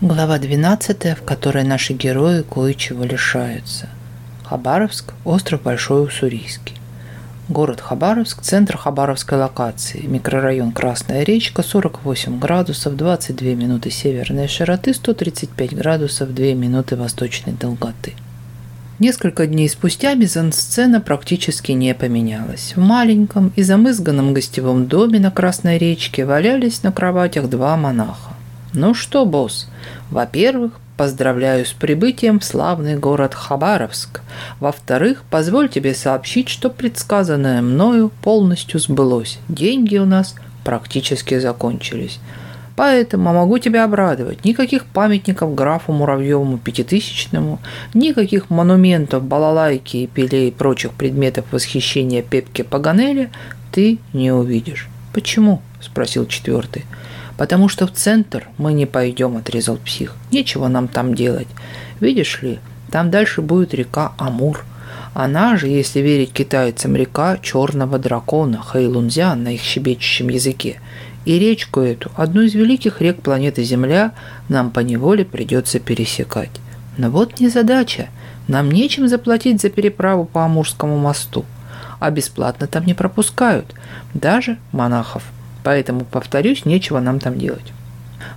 Глава 12, в которой наши герои кое-чего лишаются. Хабаровск – остров Большой Уссурийский. Город Хабаровск – центр Хабаровской локации, микрорайон Красная речка, 48 градусов, 22 минуты северной широты, 135 градусов, 2 минуты восточной долготы – Несколько дней спустя мизансцена практически не поменялась. В маленьком и замызганном гостевом доме на Красной речке валялись на кроватях два монаха. Ну что, босс, во-первых, поздравляю с прибытием в славный город Хабаровск. Во-вторых, позволь тебе сообщить, что предсказанное мною полностью сбылось. Деньги у нас практически закончились. Поэтому могу тебя обрадовать. Никаких памятников графу Муравьевому Пятитысячному, никаких монументов балалайки и пилей и прочих предметов восхищения Пепки Паганели ты не увидишь. «Почему?» – спросил четвертый – потому что в центр мы не пойдем, отрезал псих. Нечего нам там делать. Видишь ли, там дальше будет река Амур. Она же, если верить китайцам, река черного дракона Хэйлунзя на их щебечущем языке. И речку эту, одну из великих рек планеты Земля, нам по неволе придется пересекать. Но вот не задача. Нам нечем заплатить за переправу по Амурскому мосту. А бесплатно там не пропускают, даже монахов – Поэтому, повторюсь, нечего нам там делать.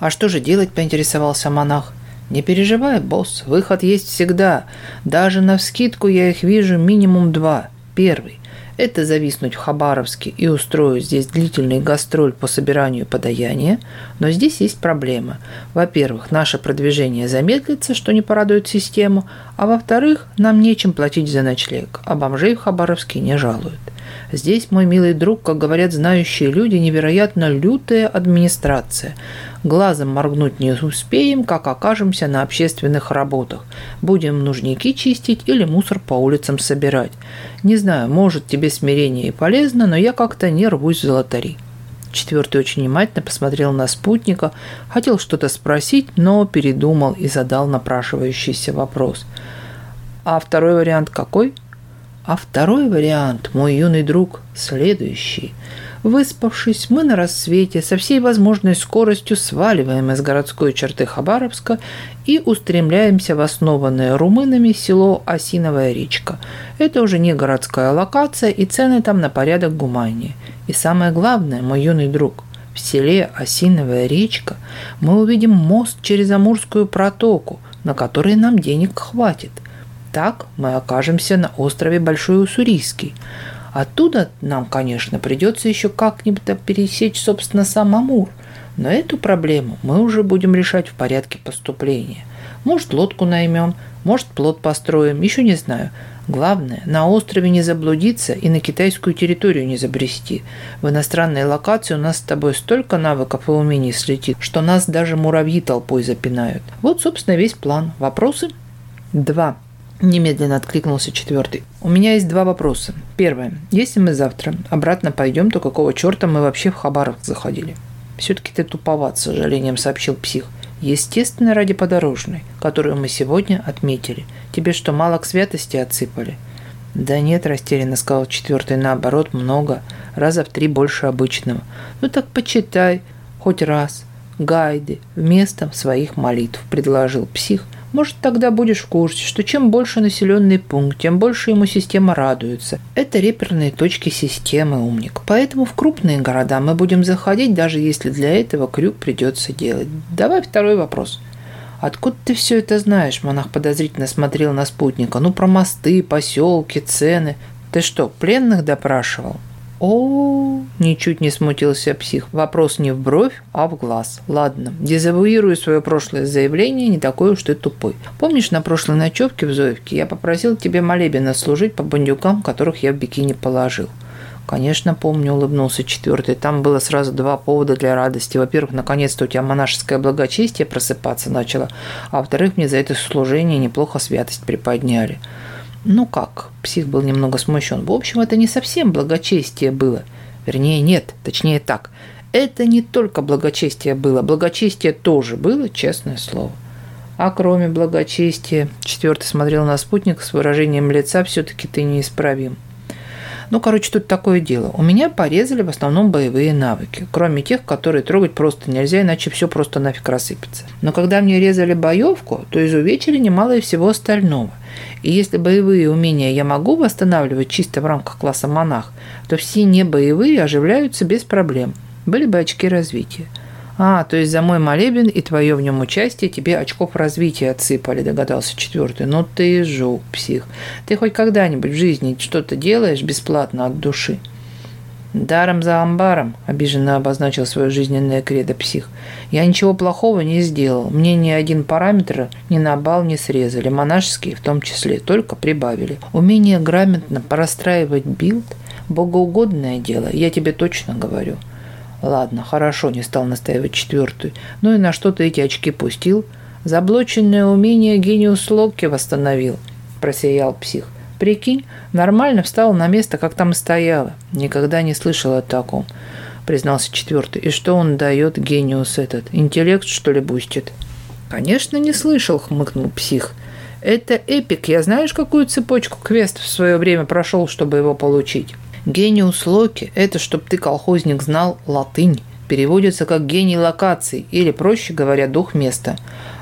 А что же делать, поинтересовался монах. Не переживай, босс, выход есть всегда. Даже на вскидку я их вижу минимум два. Первый – это зависнуть в Хабаровске и устроить здесь длительный гастроль по собиранию подаяния. Но здесь есть проблема. Во-первых, наше продвижение замедлится, что не порадует систему. А во-вторых, нам нечем платить за ночлег, а бомжей в Хабаровске не жалуют. Здесь, мой милый друг, как говорят знающие люди, невероятно лютая администрация. Глазом моргнуть не успеем, как окажемся на общественных работах. Будем нужники чистить или мусор по улицам собирать. Не знаю, может тебе смирение и полезно, но я как-то не рвусь в золотари. Четвертый очень внимательно посмотрел на спутника, хотел что-то спросить, но передумал и задал напрашивающийся вопрос. «А второй вариант какой?» а второй вариант, мой юный друг, следующий. Выспавшись, мы на рассвете со всей возможной скоростью сваливаем из городской черты Хабаровска и устремляемся в основанное румынами село Осиновая речка. Это уже не городская локация и цены там на порядок гуманнее. И самое главное, мой юный друг, в селе Осиновая речка мы увидим мост через Амурскую протоку, на который нам денег хватит – так мы окажемся на острове Большой Уссурийский. Оттуда нам, конечно, придется еще как-нибудь пересечь, собственно, сам Амур. Но эту проблему мы уже будем решать в порядке поступления. Может, лодку наймем, может, плод построим, еще не знаю. Главное, на острове не заблудиться и на китайскую территорию не забрести. В иностранной локации у нас с тобой столько навыков и умений слетит, что нас даже муравьи толпой запинают. Вот, собственно, весь план. Вопросы? два немедленно откликнулся четвертый. У меня есть два вопроса. Первое. Если мы завтра обратно пойдем, то какого черта мы вообще в Хабаровск заходили? Все-таки ты туповат, с сожалением сообщил псих. Естественно, ради подорожной, которую мы сегодня отметили. Тебе что, мало к святости отсыпали? Да нет, растерянно сказал четвертый, наоборот, много, раза в три больше обычного. Ну так почитай, хоть раз, гайды, вместо своих молитв, предложил псих – может, тогда будешь в курсе, что чем больше населенный пункт, тем больше ему система радуется. Это реперные точки системы, умник. Поэтому в крупные города мы будем заходить, даже если для этого крюк придется делать. Давай второй вопрос. Откуда ты все это знаешь? Монах подозрительно смотрел на спутника. Ну, про мосты, поселки, цены. Ты что, пленных допрашивал? О, ничуть не смутился псих. Вопрос не в бровь, а в глаз. Ладно, дезавуируй свое прошлое заявление, не такое уж ты тупой. Помнишь, на прошлой ночевке в Зоевке я попросил тебе молебенно служить по бандюкам, которых я в бикини положил? Конечно, помню, улыбнулся четвертый. Там было сразу два повода для радости. Во-первых, наконец-то у тебя монашеское благочестие просыпаться начало, а во-вторых, мне за это служение неплохо святость приподняли. Ну как, псих был немного смущен. В общем, это не совсем благочестие было. Вернее, нет, точнее так. Это не только благочестие было, благочестие тоже было, честное слово. А кроме благочестия, четвертый смотрел на спутника с выражением лица «все-таки ты неисправим». Ну, короче, тут такое дело. У меня порезали в основном боевые навыки, кроме тех, которые трогать просто нельзя, иначе все просто нафиг рассыпется. Но когда мне резали боевку, то изувечили немало и всего остального. И если боевые умения я могу восстанавливать чисто в рамках класса монах, то все не боевые оживляются без проблем. Были бы очки развития. А, то есть за мой молебен и твое в нем участие тебе очков развития отсыпали, догадался четвертый. Но ты жук, псих. Ты хоть когда-нибудь в жизни что-то делаешь бесплатно от души? «Даром за амбаром», – обиженно обозначил свое жизненное кредо псих. «Я ничего плохого не сделал. Мне ни один параметр ни на балл не срезали, монашеские в том числе, только прибавили. Умение грамотно простраивать билд – богоугодное дело, я тебе точно говорю». Ладно, хорошо, не стал настаивать четвертый. Ну и на что ты эти очки пустил? Заблоченное умение genius loci восстановил, просиял псих. Прикинь, нормально встал на место, как там и стояло. Никогда не слышал о таком, признался четвертый. И что он дает, genius этот? Интеллект, что ли, бустит? Конечно, не слышал, хмыкнул псих. Это эпик. Я знаешь, какую цепочку квестов в свое время прошел, чтобы его получить? Гениус Локи – это чтоб ты, колхозник, знал латынь переводится как гений локаций или, проще говоря, дух места.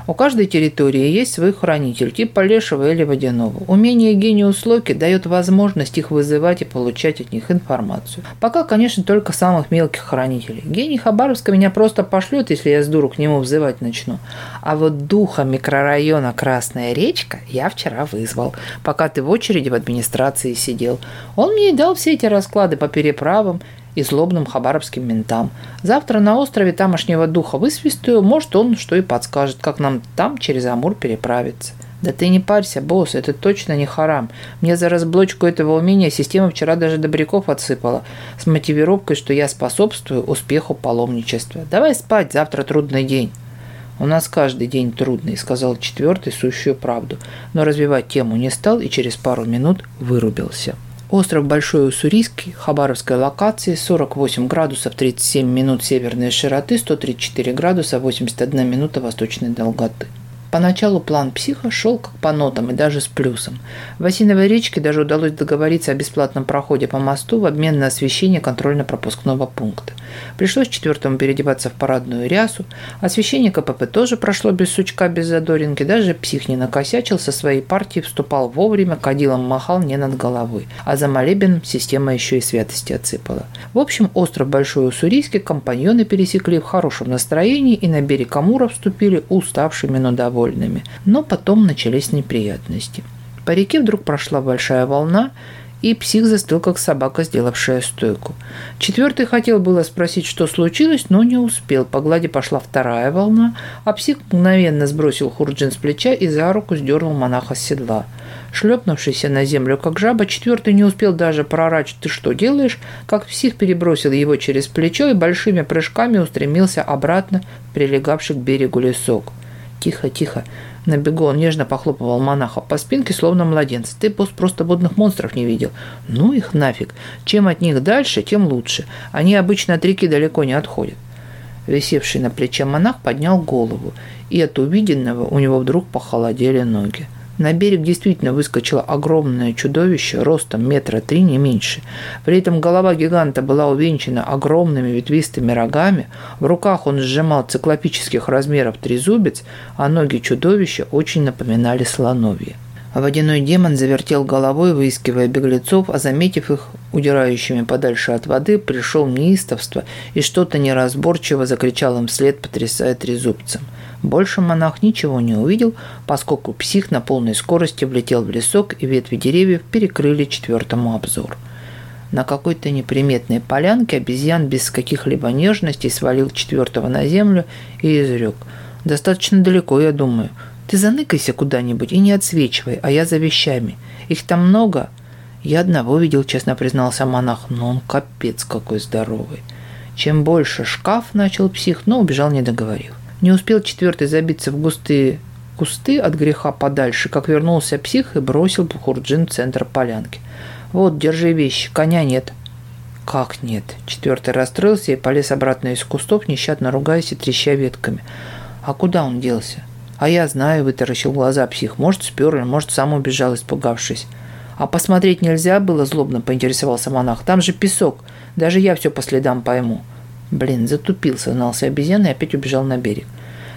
У каждой территории есть свой хранитель, типа Лешего или Водяного. Умение гениус Локи дает возможность их вызывать и получать от них информацию. Пока, конечно, только самых мелких хранителей. Гений Хабаровска меня просто пошлет, если я с дуру к нему взывать начну. А вот духа микрорайона Красная речка я вчера вызвал, пока ты в очереди в администрации сидел. Он мне и дал все эти расклады по переправам, и злобным хабаровским ментам. Завтра на острове тамошнего духа высвистую, может он что и подскажет, как нам там через Амур переправиться. Да ты не парься, босс, это точно не харам. Мне за разблочку этого умения система вчера даже добряков отсыпала. С мотивировкой, что я способствую успеху паломничества. Давай спать, завтра трудный день. «У нас каждый день трудный», — сказал четвертый сущую правду, но развивать тему не стал и через пару минут вырубился. Остров Большой Уссурийский, Хабаровская локация, 48 градусов 37 минут северной широты, 134 градуса 81 минута восточной долготы. Поначалу план психа шел как по нотам и даже с плюсом. Васиновой речке даже удалось договориться о бесплатном проходе по мосту в обмен на освещение контрольно-пропускного пункта. Пришлось четвертому переодеваться в парадную рясу, освещение КПП тоже прошло без сучка, без задоринки, даже псих не накосячил со своей партии, вступал вовремя, кадилом махал не над головой, а за молебен система еще и святости отсыпала. В общем, остров Большой Уссурийский компаньоны пересекли в хорошем настроении и на берег Амура вступили уставшими, но довольными довольными. Но потом начались неприятности. По реке вдруг прошла большая волна, и псих застыл, как собака, сделавшая стойку. Четвертый хотел было спросить, что случилось, но не успел. По глади пошла вторая волна, а псих мгновенно сбросил Хурджин с плеча и за руку сдернул монаха с седла. Шлепнувшийся на землю, как жаба, четвертый не успел даже прорать «ты что делаешь?», как псих перебросил его через плечо и большими прыжками устремился обратно, прилегавший к берегу лесок тихо, тихо. На бегу он нежно похлопывал монаха по спинке, словно младенца. Ты босс просто бодных монстров не видел. Ну их нафиг. Чем от них дальше, тем лучше. Они обычно от реки далеко не отходят. Висевший на плече монах поднял голову, и от увиденного у него вдруг похолодели ноги. На берег действительно выскочило огромное чудовище ростом метра три, не меньше. При этом голова гиганта была увенчана огромными ветвистыми рогами, в руках он сжимал циклопических размеров трезубец, а ноги чудовища очень напоминали слоновье. Водяной демон завертел головой, выискивая беглецов, а заметив их удирающими подальше от воды, пришел в неистовство и что-то неразборчиво закричал им вслед, потрясая трезубцем – больше монах ничего не увидел, поскольку псих на полной скорости влетел в лесок, и ветви деревьев перекрыли четвертому обзор. На какой-то неприметной полянке обезьян без каких-либо нежностей свалил четвертого на землю и изрек. «Достаточно далеко, я думаю. Ты заныкайся куда-нибудь и не отсвечивай, а я за вещами. Их там много?» «Я одного видел, честно признался монах, но он капец какой здоровый». Чем больше шкаф начал псих, но убежал не договорив. Не успел четвертый забиться в густые кусты от греха подальше, как вернулся псих и бросил Пухурджин в центр полянки. «Вот, держи вещи, коня нет». «Как нет?» Четвертый расстроился и полез обратно из кустов, нещадно ругаясь и треща ветками. «А куда он делся?» «А я знаю», — вытаращил глаза псих. «Может, спер или, может, сам убежал, испугавшись». «А посмотреть нельзя было?» — злобно поинтересовался монах. «Там же песок. Даже я все по следам пойму». Блин, затупился, нался обезьян и опять убежал на берег.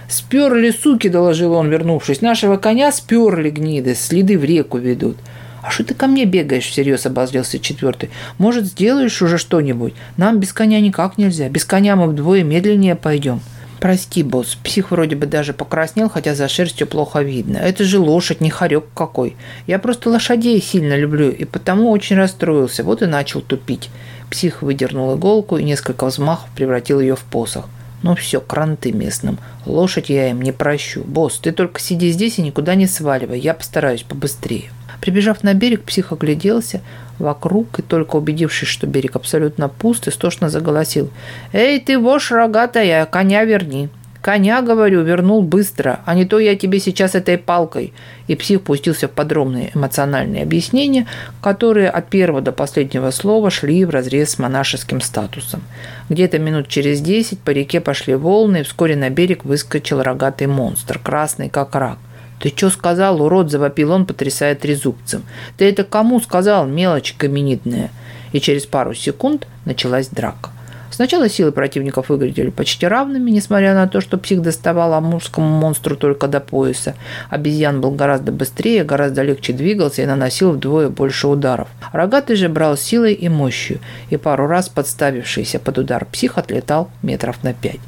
«Сперли, суки!» – доложил он, вернувшись. «Нашего коня сперли гниды, следы в реку ведут». «А что ты ко мне бегаешь?» – всерьез обозлился четвертый. «Может, сделаешь уже что-нибудь? Нам без коня никак нельзя. Без коня мы вдвое медленнее пойдем». «Прости, босс, псих вроде бы даже покраснел, хотя за шерстью плохо видно. Это же лошадь, не хорек какой. Я просто лошадей сильно люблю и потому очень расстроился, вот и начал тупить. Псих выдернул иголку и несколько взмахов превратил ее в посох. Ну Но все, кранты местным. Лошадь я им не прощу. Босс, ты только сиди здесь и никуда не сваливай. Я постараюсь побыстрее». Прибежав на берег, псих огляделся вокруг и только убедившись, что берег абсолютно пуст, истошно заголосил. «Эй, ты вошь рогатая, коня верни!» «Коня, говорю, вернул быстро, а не то я тебе сейчас этой палкой». И псих пустился в подробные эмоциональные объяснения, которые от первого до последнего слова шли в разрез с монашеским статусом. Где-то минут через десять по реке пошли волны, и вскоре на берег выскочил рогатый монстр, красный как рак. «Ты что сказал, урод?» – завопил он, потрясая трезубцем. «Ты это кому сказал, мелочь каменитная?» И через пару секунд началась драка – Сначала силы противников выглядели почти равными, несмотря на то, что псих доставал амурскому монстру только до пояса. Обезьян был гораздо быстрее, гораздо легче двигался и наносил вдвое больше ударов. Рогатый же брал силой и мощью, и пару раз подставившийся под удар псих отлетал метров на пять.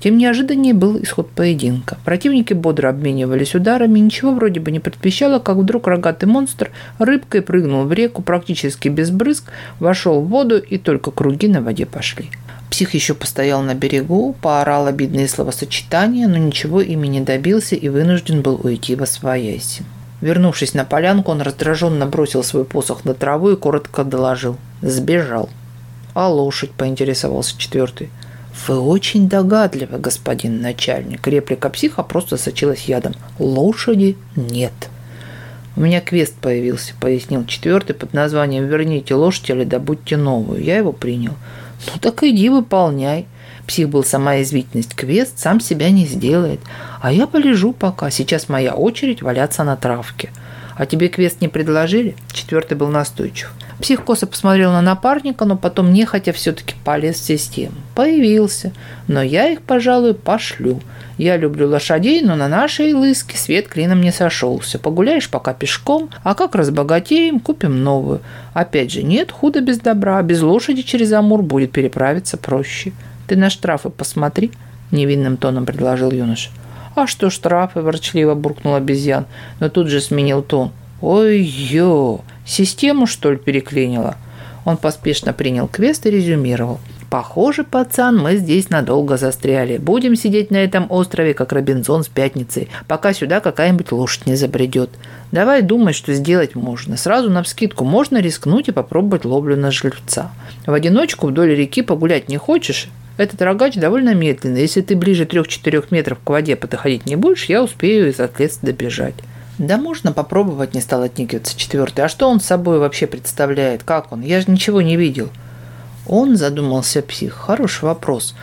Тем неожиданнее был исход поединка. Противники бодро обменивались ударами, ничего вроде бы не предвещало, как вдруг рогатый монстр рыбкой прыгнул в реку практически без брызг, вошел в воду и только круги на воде пошли. Псих еще постоял на берегу, поорал обидные словосочетания, но ничего ими не добился и вынужден был уйти во свояси. Вернувшись на полянку, он раздраженно бросил свой посох на траву и коротко доложил. Сбежал. А лошадь, поинтересовался четвертый. «Вы очень догадливы, господин начальник». Реплика психа просто сочилась ядом. «Лошади нет». «У меня квест появился», — пояснил четвертый, под названием «Верните лошадь или добудьте новую». Я его принял. Ну так иди выполняй. Псих был сама извительность квест, сам себя не сделает. А я полежу пока, сейчас моя очередь валяться на травке. А тебе квест не предложили? Четвертый был настойчив. Психкоса посмотрел на напарника, но потом нехотя все-таки полез в систему. Появился. Но я их, пожалуй, пошлю. Я люблю лошадей, но на нашей лыске свет клином не сошелся. Погуляешь пока пешком, а как разбогатеем, купим новую. Опять же, нет худа без добра, без лошади через Амур будет переправиться проще. Ты на штрафы посмотри, невинным тоном предложил юноша. «А что штрафы?» – ворчливо буркнул обезьян, но тут же сменил тон. «Ой-ё, Систему, что ли, переклинило? Он поспешно принял квест и резюмировал. Похоже, пацан, мы здесь надолго застряли. Будем сидеть на этом острове, как Робинзон с пятницей, пока сюда какая-нибудь лошадь не забредет. Давай думай, что сделать можно. Сразу на вскидку можно рискнуть и попробовать ловлю на жильца. В одиночку вдоль реки погулять не хочешь? Этот рогач довольно медленный. Если ты ближе 3-4 метров к воде подходить не будешь, я успею из отлеца добежать. Да можно попробовать, не стал отникиваться четвертый. А что он собой вообще представляет? Как он? Я же ничего не видел. Он задумался псих. Хороший вопрос.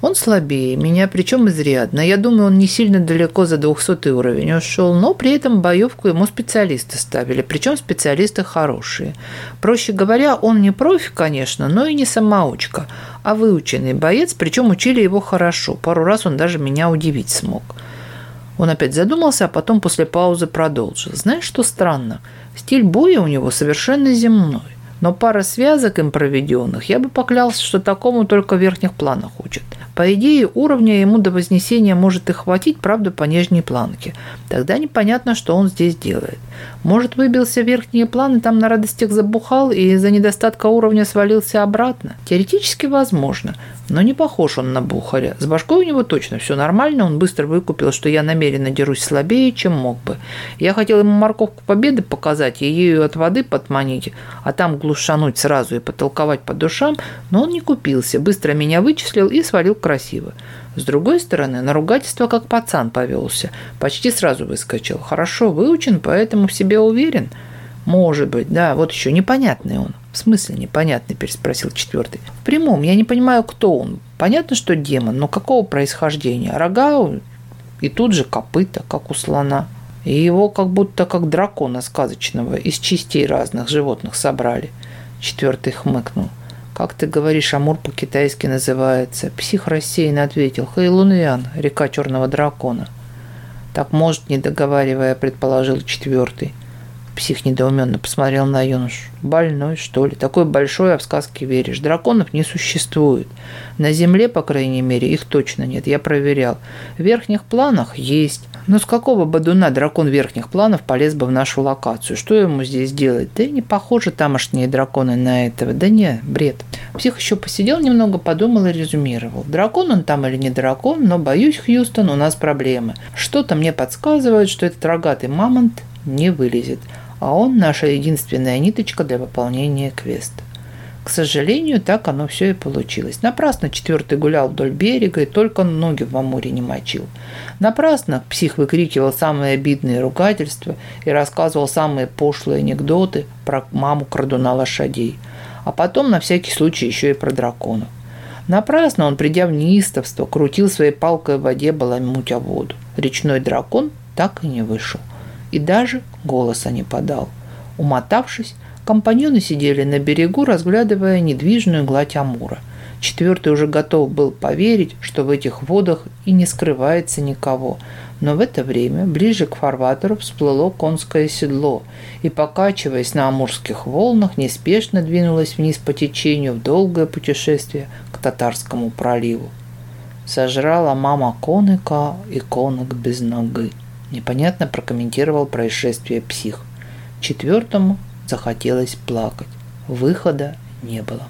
Он слабее меня, причем изрядно. Я думаю, он не сильно далеко за 200 уровень ушел, но при этом боевку ему специалисты ставили, причем специалисты хорошие. Проще говоря, он не профи, конечно, но и не самоучка, а выученный боец, причем учили его хорошо. Пару раз он даже меня удивить смог. – он опять задумался, а потом после паузы продолжил. «Знаешь, что странно? Стиль боя у него совершенно земной. Но пара связок им проведенных, я бы поклялся, что такому только в верхних планах учат. По идее, уровня ему до вознесения может и хватить, правда, по нижней планке. Тогда непонятно, что он здесь делает. Может, выбился в верхние планы, там на радостях забухал и из-за недостатка уровня свалился обратно? Теоретически возможно, но не похож он на бухаря. С башкой у него точно все нормально, он быстро выкупил, что я намеренно дерусь слабее, чем мог бы. Я хотел ему морковку победы показать и ею от воды подманить, а там глушануть сразу и потолковать по душам, но он не купился, быстро меня вычислил и свалил к красиво. С другой стороны, на ругательство как пацан повелся. Почти сразу выскочил. Хорошо выучен, поэтому в себе уверен. Может быть, да, вот еще непонятный он. В смысле непонятный, переспросил четвертый. В прямом, я не понимаю, кто он. Понятно, что демон, но какого происхождения? Рога и тут же копыта, как у слона. И его как будто как дракона сказочного из частей разных животных собрали. Четвертый хмыкнул как ты говоришь, Амур по-китайски называется. Псих рассеянно ответил. Хейлуньян, река черного дракона. Так, может, не договаривая, предположил четвертый псих недоуменно посмотрел на юношу. «Больной, что ли? Такой большой, а в сказки веришь. Драконов не существует. На Земле, по крайней мере, их точно нет. Я проверял. В верхних планах есть. Но с какого бадуна дракон верхних планов полез бы в нашу локацию? Что ему здесь делать? Да и не похожи тамошние драконы на этого. Да не, бред». Псих еще посидел немного, подумал и резюмировал. «Дракон он там или не дракон, но, боюсь, Хьюстон, у нас проблемы. Что-то мне подсказывает, что этот рогатый мамонт не вылезет а он наша единственная ниточка для выполнения квеста. К сожалению, так оно все и получилось. Напрасно четвертый гулял вдоль берега и только ноги в амуре не мочил. Напрасно псих выкрикивал самые обидные ругательства и рассказывал самые пошлые анекдоты про маму крадуна лошадей. А потом на всякий случай еще и про драконов. Напрасно он, придя в неистовство, крутил своей палкой в воде баламутя воду. Речной дракон так и не вышел и даже голоса не подал. Умотавшись, компаньоны сидели на берегу, разглядывая недвижную гладь Амура. Четвертый уже готов был поверить, что в этих водах и не скрывается никого. Но в это время ближе к фарватеру всплыло конское седло и, покачиваясь на амурских волнах, неспешно двинулось вниз по течению в долгое путешествие к Татарскому проливу. Сожрала мама коныка и конок без ноги непонятно прокомментировал происшествие псих. Четвертому захотелось плакать. Выхода не было.